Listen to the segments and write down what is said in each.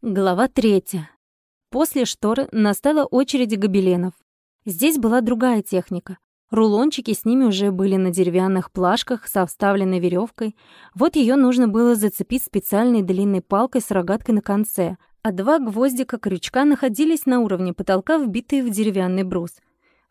Глава третья. После шторы настала очередь гобеленов. Здесь была другая техника. Рулончики с ними уже были на деревянных плашках со вставленной веревкой. Вот ее нужно было зацепить специальной длинной палкой с рогаткой на конце, а два гвоздика крючка находились на уровне потолка, вбитые в деревянный брус.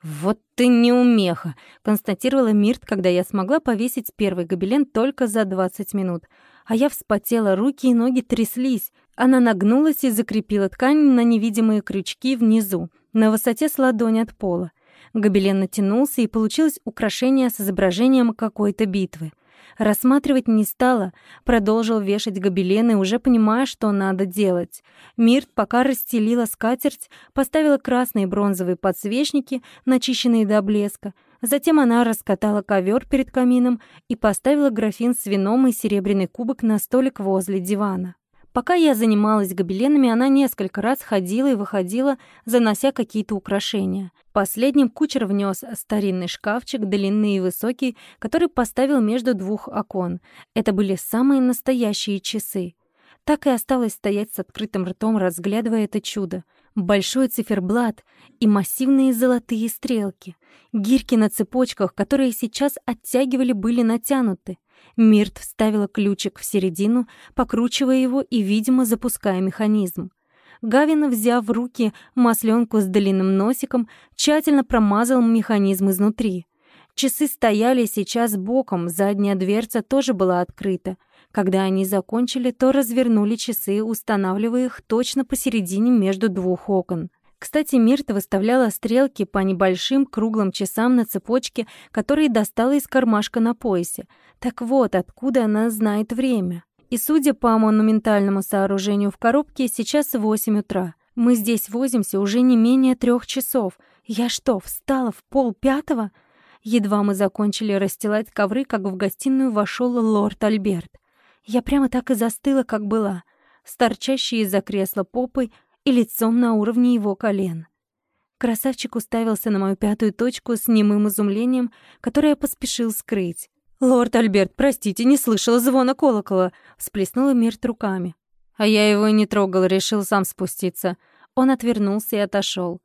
«Вот ты неумеха!» — констатировала Мирт, когда я смогла повесить первый гобелен только за 20 минут. А я вспотела, руки и ноги тряслись. Она нагнулась и закрепила ткань на невидимые крючки внизу, на высоте с ладони от пола. Гобелен натянулся, и получилось украшение с изображением какой-то битвы. Рассматривать не стала, продолжил вешать гобелены, уже понимая, что надо делать. Мирт пока расстелила скатерть, поставила красные бронзовые подсвечники, начищенные до блеска. Затем она раскатала ковер перед камином и поставила графин с вином и серебряный кубок на столик возле дивана. Пока я занималась гобеленами, она несколько раз ходила и выходила, занося какие-то украшения. Последним кучер внес старинный шкафчик, длинный и высокий, который поставил между двух окон. Это были самые настоящие часы. Так и осталось стоять с открытым ртом, разглядывая это чудо. Большой циферблат и массивные золотые стрелки. Гирьки на цепочках, которые сейчас оттягивали, были натянуты. Мирт вставила ключик в середину, покручивая его и, видимо, запуская механизм. Гавин, взяв в руки масленку с длинным носиком, тщательно промазал механизм изнутри. Часы стояли сейчас боком, задняя дверца тоже была открыта. Когда они закончили, то развернули часы, устанавливая их точно посередине между двух окон. Кстати, Мирта выставляла стрелки по небольшим круглым часам на цепочке, которые достала из кармашка на поясе. Так вот, откуда она знает время. И судя по монументальному сооружению в коробке, сейчас 8 утра. Мы здесь возимся уже не менее трех часов. Я что, встала в пол пятого? Едва мы закончили расстилать ковры, как в гостиную вошел лорд Альберт. Я прямо так и застыла, как была, с торчащей из-за кресла попой, и лицом на уровне его колен. Красавчик уставился на мою пятую точку с немым изумлением, которое поспешил скрыть. «Лорд Альберт, простите, не слышала звона колокола», — всплеснула Мирт руками. А я его и не трогал, решил сам спуститься. Он отвернулся и отошел.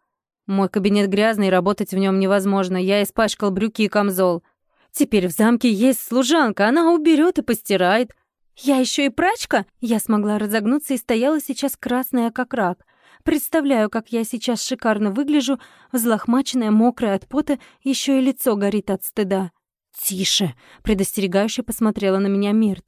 Мой кабинет грязный, работать в нем невозможно. Я испачкал брюки и камзол. Теперь в замке есть служанка, она уберет и постирает. Я еще и прачка? Я смогла разогнуться и стояла сейчас красная, как рак. Представляю, как я сейчас шикарно выгляжу, взлохмаченная, мокрая от пота, еще и лицо горит от стыда. «Тише!» — предостерегающе посмотрела на меня Мирт.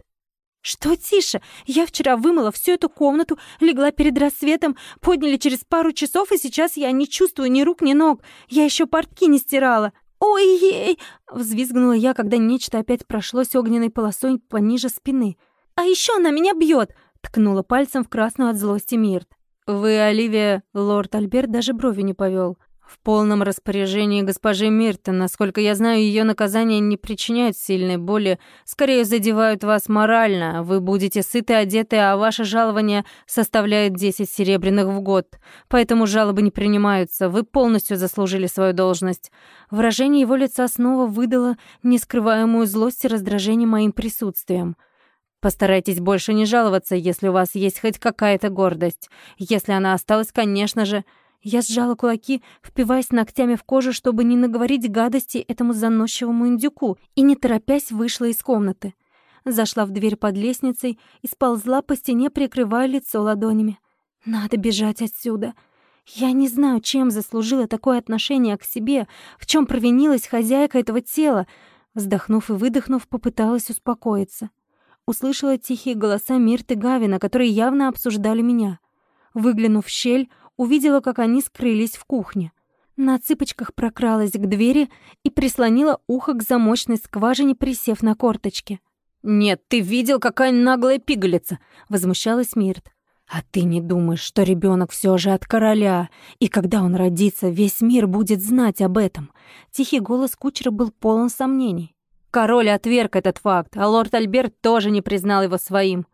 «Что тише? Я вчера вымыла всю эту комнату, легла перед рассветом, подняли через пару часов, и сейчас я не чувствую ни рук, ни ног. Я еще портки не стирала. Ой-ей!» — взвизгнула я, когда нечто опять прошлось огненной полосой пониже спины. «А еще она меня бьет!» — ткнула пальцем в красную от злости Мирт. «Вы, Оливия...» — лорд Альберт даже брови не повел. «В полном распоряжении госпожи Миртон. Насколько я знаю, ее наказания не причиняют сильной боли, скорее задевают вас морально. Вы будете сыты, одеты, а ваше жалование составляет 10 серебряных в год. Поэтому жалобы не принимаются. Вы полностью заслужили свою должность». Выражение его лица снова выдало нескрываемую злость и раздражение моим присутствием. Постарайтесь больше не жаловаться, если у вас есть хоть какая-то гордость. Если она осталась, конечно же. Я сжала кулаки, впиваясь ногтями в кожу, чтобы не наговорить гадости этому заносчивому индюку, и, не торопясь, вышла из комнаты. Зашла в дверь под лестницей и сползла по стене, прикрывая лицо ладонями. Надо бежать отсюда. Я не знаю, чем заслужила такое отношение к себе, в чем провинилась хозяйка этого тела. Вздохнув и выдохнув, попыталась успокоиться. Услышала тихие голоса Мирты Гавина, которые явно обсуждали меня. Выглянув в щель, увидела, как они скрылись в кухне. На цыпочках прокралась к двери и прислонила ухо к замочной скважине, присев на корточки. «Нет, ты видел, какая наглая пигалица!» — возмущалась Мирт. «А ты не думаешь, что ребенок все же от короля, и когда он родится, весь мир будет знать об этом?» Тихий голос кучера был полон сомнений. Король отверг этот факт, а лорд Альберт тоже не признал его своим.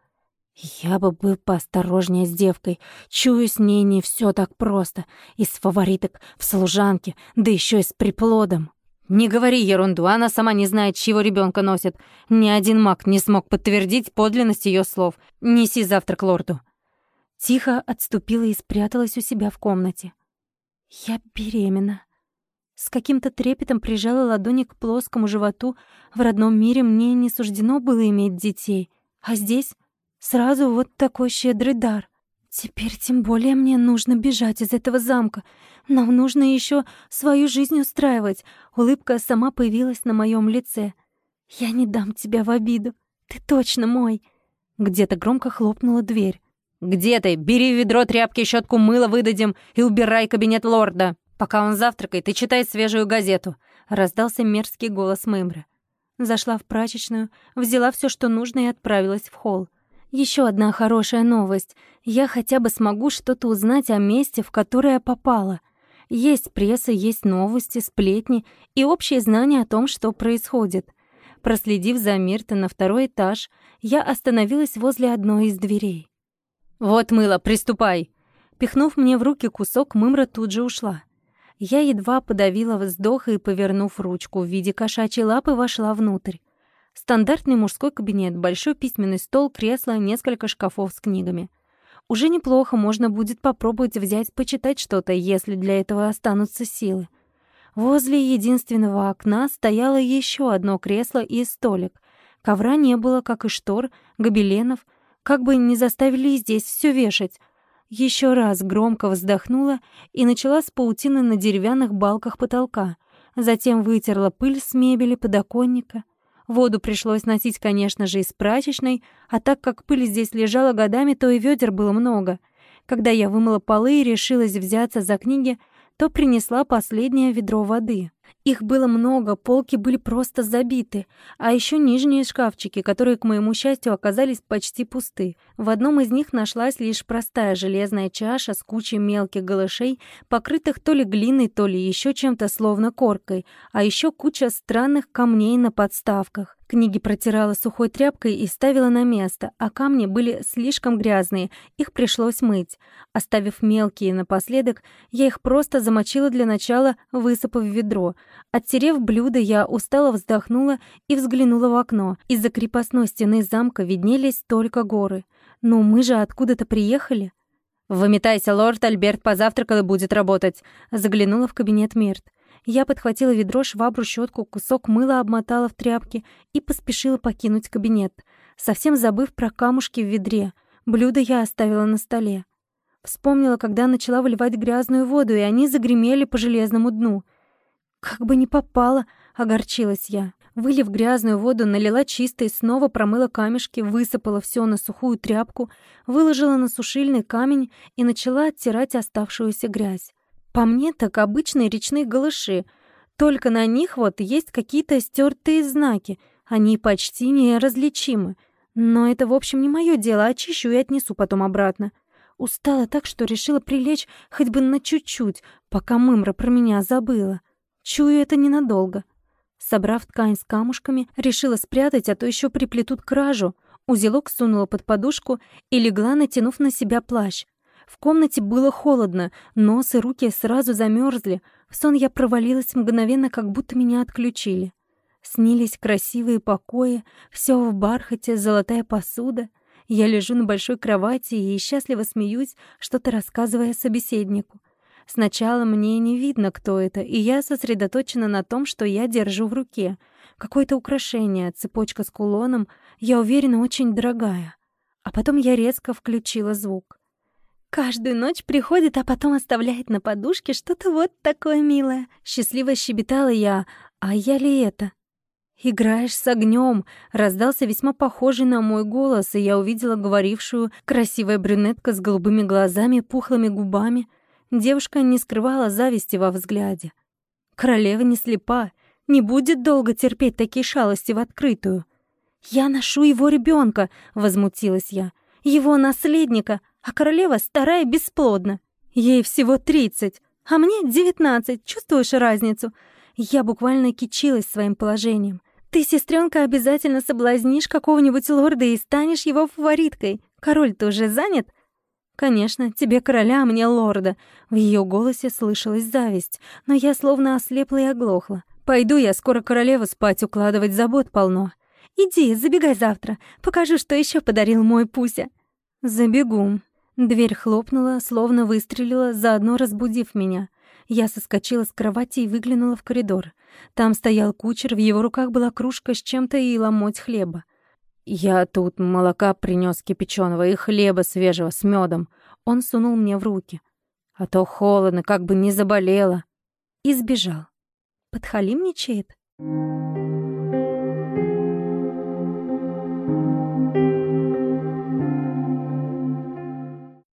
Я бы был поосторожнее с девкой. Чую, с ней не все так просто. Из фавориток в служанке, да еще и с приплодом. Не говори ерунду, она сама не знает, чьего ребенка носит. Ни один маг не смог подтвердить подлинность ее слов. Неси завтра к лорду. Тихо отступила и спряталась у себя в комнате. Я беременна. С каким-то трепетом прижала ладони к плоскому животу. В родном мире мне не суждено было иметь детей. А здесь сразу вот такой щедрый дар. Теперь тем более мне нужно бежать из этого замка. Нам нужно еще свою жизнь устраивать. Улыбка сама появилась на моем лице. Я не дам тебя в обиду. Ты точно мой. Где-то громко хлопнула дверь. «Где ты? Бери ведро, тряпки, щетку, мыло выдадим и убирай кабинет лорда. Пока он завтракает и читает свежую газету», — раздался мерзкий голос Мэмры. Зашла в прачечную, взяла все, что нужно, и отправилась в холл. Еще одна хорошая новость. Я хотя бы смогу что-то узнать о месте, в которое попала. Есть пресса, есть новости, сплетни и общие знания о том, что происходит. Проследив за Миртой на второй этаж, я остановилась возле одной из дверей. «Вот мыло, приступай!» Пихнув мне в руки кусок, Мымра тут же ушла. Я едва подавила вздох и, повернув ручку в виде кошачьей лапы, вошла внутрь. Стандартный мужской кабинет, большой письменный стол, кресло, несколько шкафов с книгами. Уже неплохо, можно будет попробовать взять, почитать что-то, если для этого останутся силы. Возле единственного окна стояло еще одно кресло и столик. Ковра не было, как и штор, гобеленов — как бы не заставили здесь все вешать. Еще раз громко вздохнула и начала с паутины на деревянных балках потолка. Затем вытерла пыль с мебели, подоконника. Воду пришлось носить, конечно же, из прачечной, а так как пыль здесь лежала годами, то и ведер было много. Когда я вымыла полы и решилась взяться за книги, то принесла последнее ведро воды. Их было много, полки были просто забиты, а еще нижние шкафчики, которые, к моему счастью, оказались почти пусты. В одном из них нашлась лишь простая железная чаша с кучей мелких голышей, покрытых то ли глиной, то ли еще чем-то словно коркой, а еще куча странных камней на подставках. Книги протирала сухой тряпкой и ставила на место, а камни были слишком грязные, их пришлось мыть. Оставив мелкие напоследок, я их просто замочила для начала, высыпав в ведро. Оттерев блюдо, я устало вздохнула и взглянула в окно. Из-за крепостной стены замка виднелись только горы. «Но мы же откуда-то приехали?» «Выметайся, лорд Альберт позавтракал и будет работать», — заглянула в кабинет Мирт. Я подхватила ведро, швабру, щетку, кусок мыла обмотала в тряпки и поспешила покинуть кабинет, совсем забыв про камушки в ведре. Блюдо я оставила на столе. Вспомнила, когда начала выливать грязную воду, и они загремели по железному дну. «Как бы не попало!» — огорчилась я. Вылив грязную воду, налила чистой, снова промыла камешки, высыпала все на сухую тряпку, выложила на сушильный камень и начала оттирать оставшуюся грязь. По мне, так обычные речные голыши. Только на них вот есть какие-то стертые знаки. Они почти неразличимы. Но это, в общем, не мое дело. Очищу и отнесу потом обратно. Устала так, что решила прилечь хоть бы на чуть-чуть, пока мымра про меня забыла. Чую это ненадолго. Собрав ткань с камушками, решила спрятать, а то еще приплетут кражу. Узелок сунула под подушку и легла, натянув на себя плащ. В комнате было холодно, нос и руки сразу замерзли. В сон я провалилась мгновенно, как будто меня отключили. Снились красивые покои, все в бархате, золотая посуда. Я лежу на большой кровати и счастливо смеюсь, что-то рассказывая собеседнику. Сначала мне не видно, кто это, и я сосредоточена на том, что я держу в руке. Какое-то украшение, цепочка с кулоном, я уверена, очень дорогая. А потом я резко включила звук. Каждую ночь приходит, а потом оставляет на подушке что-то вот такое милое. Счастливо щебетала я. А я ли это? «Играешь с огнем!» — раздался весьма похожий на мой голос, и я увидела говорившую красивая брюнетка с голубыми глазами, пухлыми губами. Девушка не скрывала зависти во взгляде. Королева не слепа, не будет долго терпеть такие шалости в открытую. «Я ношу его ребенка, возмутилась я. «Его наследника, а королева старая бесплодна. Ей всего тридцать, а мне девятнадцать. Чувствуешь разницу? Я буквально кичилась своим положением. Ты, сестренка, обязательно соблазнишь какого-нибудь лорда и станешь его фавориткой. Король-то уже занят? Конечно, тебе короля, а мне лорда. В ее голосе слышалась зависть, но я словно ослепла и оглохла. Пойду я скоро королеву спать укладывать, забот полно. Иди, забегай завтра. Покажу, что еще подарил мой Пуся. Забегу. Дверь хлопнула, словно выстрелила, заодно разбудив меня. Я соскочила с кровати и выглянула в коридор. Там стоял кучер, в его руках была кружка с чем-то и ломоть хлеба. «Я тут молока принес кипяченого и хлеба свежего с медом. Он сунул мне в руки. «А то холодно, как бы не заболела». И сбежал. Подхалимничает? Thank